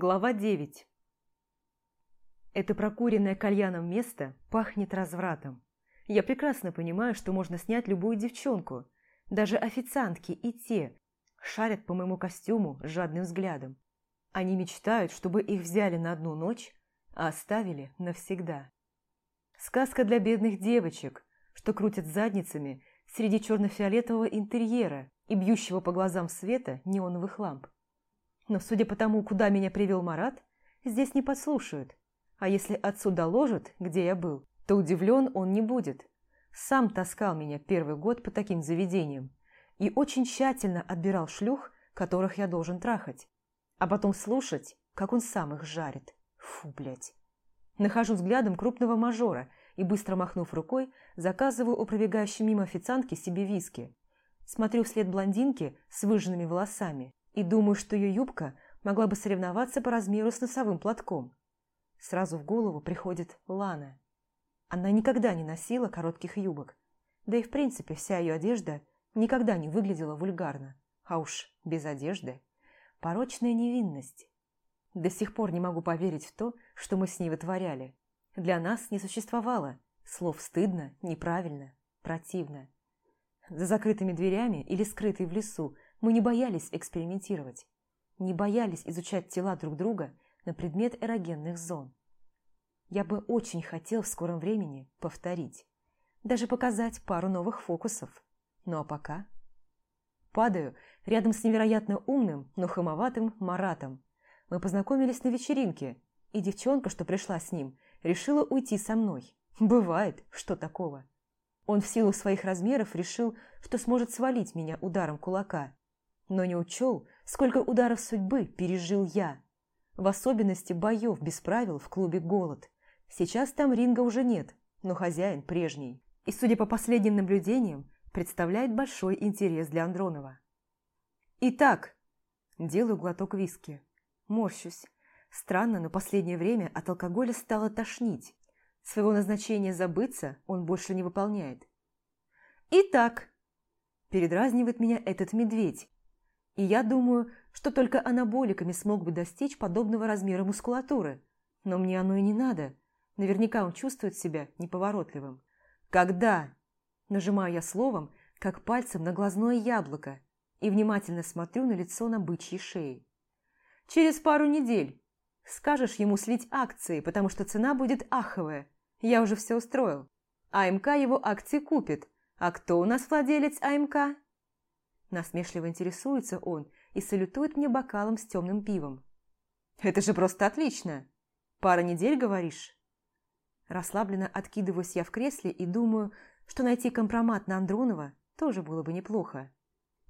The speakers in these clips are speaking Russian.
Глава 9 Это прокуренное кальяном место пахнет развратом. Я прекрасно понимаю, что можно снять любую девчонку. Даже официантки и те шарят по моему костюму жадным взглядом. Они мечтают, чтобы их взяли на одну ночь, а оставили навсегда. Сказка для бедных девочек, что крутят задницами среди черно-фиолетового интерьера и бьющего по глазам света неоновых ламп. Но судя по тому, куда меня привел Марат, здесь не подслушают. А если отцу доложат, где я был, то удивлен он не будет. Сам таскал меня первый год по таким заведениям и очень тщательно отбирал шлюх, которых я должен трахать, а потом слушать, как он сам их жарит. Фу, блядь. Нахожу взглядом крупного мажора и, быстро махнув рукой, заказываю у пробегающей мимо официантки себе виски. Смотрю вслед блондинки с выжженными волосами и думаю, что ее юбка могла бы соревноваться по размеру с носовым платком. Сразу в голову приходит Лана. Она никогда не носила коротких юбок, да и в принципе вся ее одежда никогда не выглядела вульгарно, а уж без одежды. Порочная невинность. До сих пор не могу поверить в то, что мы с ней вытворяли. Для нас не существовало слов «стыдно», «неправильно», «противно». За закрытыми дверями или скрытой в лесу мы не боялись экспериментировать, не боялись изучать тела друг друга на предмет эрогенных зон. Я бы очень хотел в скором времени повторить, даже показать пару новых фокусов. Ну а пока... Падаю рядом с невероятно умным, но хамоватым Маратом. Мы познакомились на вечеринке, и девчонка, что пришла с ним, решила уйти со мной. Бывает, что такого. Он в силу своих размеров решил, что сможет свалить меня ударом кулака, но не учел, сколько ударов судьбы пережил я. В особенности боев без правил в клубе «Голод». Сейчас там ринга уже нет, но хозяин прежний. И, судя по последним наблюдениям, представляет большой интерес для Андронова. Итак, делаю глоток виски. Морщусь. Странно, но последнее время от алкоголя стало тошнить. Своего назначения забыться он больше не выполняет. Итак, передразнивает меня этот медведь, и я думаю, что только анаболиками смог бы достичь подобного размера мускулатуры. Но мне оно и не надо. Наверняка он чувствует себя неповоротливым. Когда? Нажимаю я словом, как пальцем на глазное яблоко, и внимательно смотрю на лицо на бычьей шее. Через пару недель. Скажешь ему слить акции, потому что цена будет аховая. Я уже все устроил. АМК его акции купит. А кто у нас владелец АМК? Насмешливо интересуется он и салютует мне бокалом с темным пивом. «Это же просто отлично! Пара недель, говоришь?» Расслабленно откидываюсь я в кресле и думаю, что найти компромат на Андронова тоже было бы неплохо.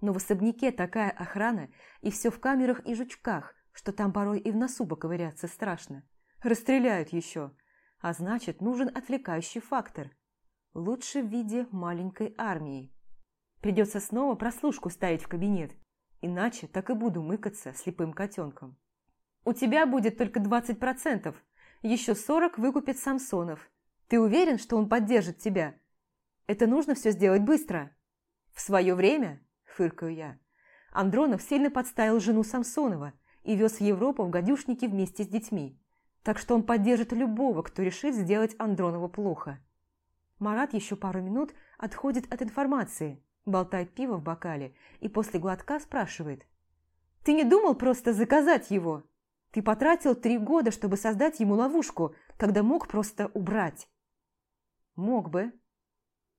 Но в особняке такая охрана, и все в камерах и жучках, что там порой и в носу поковыряться страшно. Расстреляют еще. А значит, нужен отвлекающий фактор. Лучше в виде маленькой армии. Придется снова прослушку ставить в кабинет, иначе так и буду мыкаться слепым котенком. У тебя будет только 20%, еще 40% выкупит Самсонов. Ты уверен, что он поддержит тебя? Это нужно все сделать быстро. В свое время, фыркаю я, Андронов сильно подставил жену Самсонова и вез в Европу в гадюшники вместе с детьми. Так что он поддержит любого, кто решит сделать Андронова плохо. Марат еще пару минут отходит от информации, болтает пиво в бокале и после глотка спрашивает. «Ты не думал просто заказать его? Ты потратил три года, чтобы создать ему ловушку, когда мог просто убрать». «Мог бы».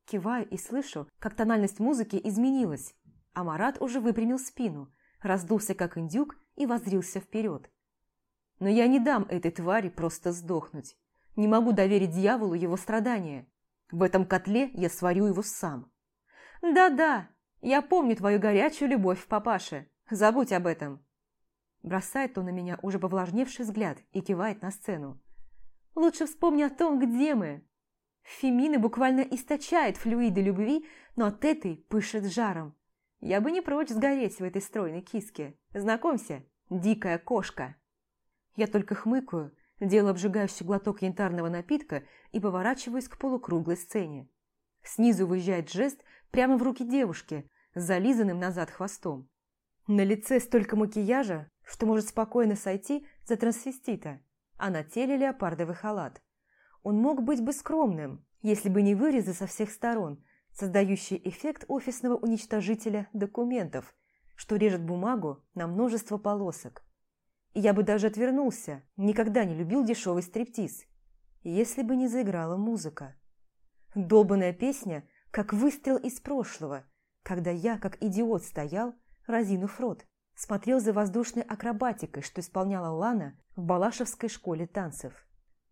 Киваю и слышу, как тональность музыки изменилась, а Марат уже выпрямил спину, раздулся как индюк и воззрился вперед. «Но я не дам этой твари просто сдохнуть. Не могу доверить дьяволу его страдания. В этом котле я сварю его сам». «Да-да, я помню твою горячую любовь, папаше. Забудь об этом». Бросает он на меня уже повлажневший взгляд и кивает на сцену. «Лучше вспомни о том, где мы». Фемина буквально источает флюиды любви, но от этой пышет жаром. Я бы не прочь сгореть в этой стройной киске. Знакомься, дикая кошка. Я только хмыкаю, делаю обжигающий глоток янтарного напитка и поворачиваюсь к полукруглой сцене. Снизу выезжает жест прямо в руки девушки с зализанным назад хвостом. На лице столько макияжа, что может спокойно сойти за трансвестита, а на теле леопардовый халат. Он мог быть бы скромным, если бы не вырезы со всех сторон, создающие эффект офисного уничтожителя документов, что режет бумагу на множество полосок. И я бы даже отвернулся, никогда не любил дешевый стриптиз, если бы не заиграла музыка. Долбанная песня, как выстрел из прошлого, когда я, как идиот, стоял, разинув рот, смотрел за воздушной акробатикой, что исполняла Лана в Балашевской школе танцев.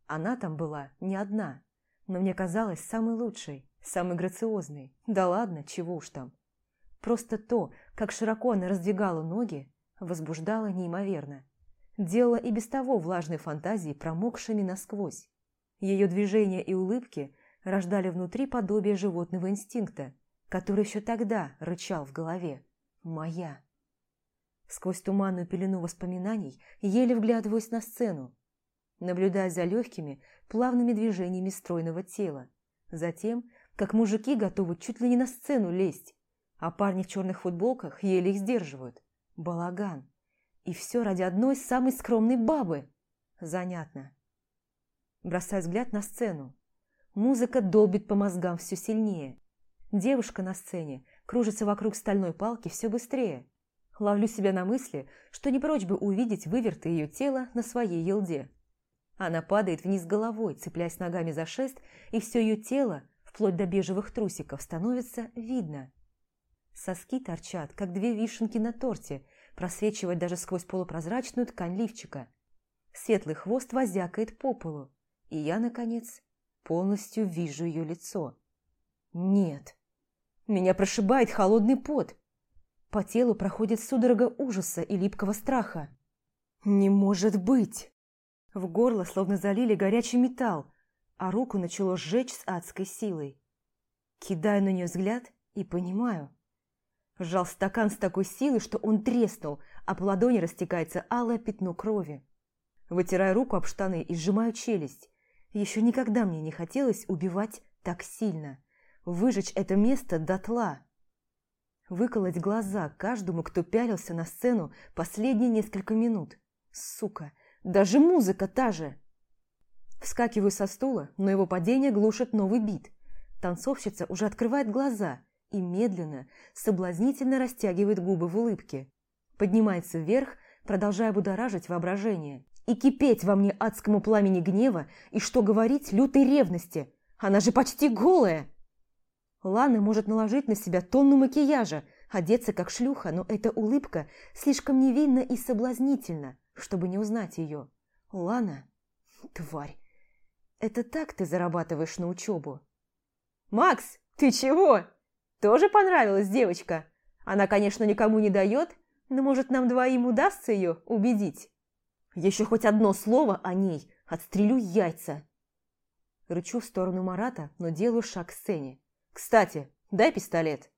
Она там была не одна, но мне казалось самой лучшей, самой грациозной. Да ладно, чего уж там. Просто то, как широко она раздвигала ноги, возбуждало неимоверно. Делала и без того влажные фантазии промокшими насквозь. Ее движения и улыбки рождали внутри подобие животного инстинкта, который еще тогда рычал в голове. «Моя». Сквозь туманную пелену воспоминаний еле вглядываюсь на сцену, наблюдая за легкими, плавными движениями стройного тела, затем, как мужики готовы чуть ли не на сцену лезть, а парни в черных футболках еле их сдерживают. Балаган. И все ради одной самой скромной бабы. Занятно. Бросаю взгляд на сцену. Музыка долбит по мозгам все сильнее. Девушка на сцене кружится вокруг стальной палки все быстрее. Ловлю себя на мысли, что не прочь бы увидеть выверты ее тела на своей елде. Она падает вниз головой, цепляясь ногами за шест, и все ее тело, вплоть до бежевых трусиков, становится видно. Соски торчат, как две вишенки на торте, просвечивая даже сквозь полупрозрачную ткань лифчика. Светлый хвост возякает по полу, и я, наконец, полностью вижу ее лицо. Нет. Меня прошибает холодный пот. По телу проходит судорога ужаса и липкого страха. Не может быть! В горло словно залили горячий металл, а руку начало сжечь с адской силой. Кидаю на нее взгляд и понимаю. Сжал стакан с такой силой, что он треснул, а по ладони растекается алое пятно крови. Вытираю руку об штаны и сжимаю челюсть. Еще никогда мне не хотелось убивать так сильно. Выжечь это место дотла. Выколоть глаза каждому, кто пялился на сцену последние несколько минут. Сука, даже музыка та же. Вскакиваю со стула, но его падение глушит новый бит. Танцовщица уже открывает глаза и медленно, соблазнительно растягивает губы в улыбке. Поднимается вверх, продолжая будоражить воображение. И кипеть во мне адскому пламени гнева, и что говорить лютой ревности. Она же почти голая. Лана может наложить на себя тонну макияжа, одеться как шлюха, но эта улыбка слишком невинна и соблазнительна, чтобы не узнать ее. Лана, тварь, это так ты зарабатываешь на учебу. «Макс, ты чего? Тоже понравилась девочка? Она, конечно, никому не дает, но, может, нам двоим удастся ее убедить? Еще хоть одно слово о ней, отстрелю яйца!» Рычу в сторону Марата, но делаю шаг к сцене. «Кстати, дай пистолет!»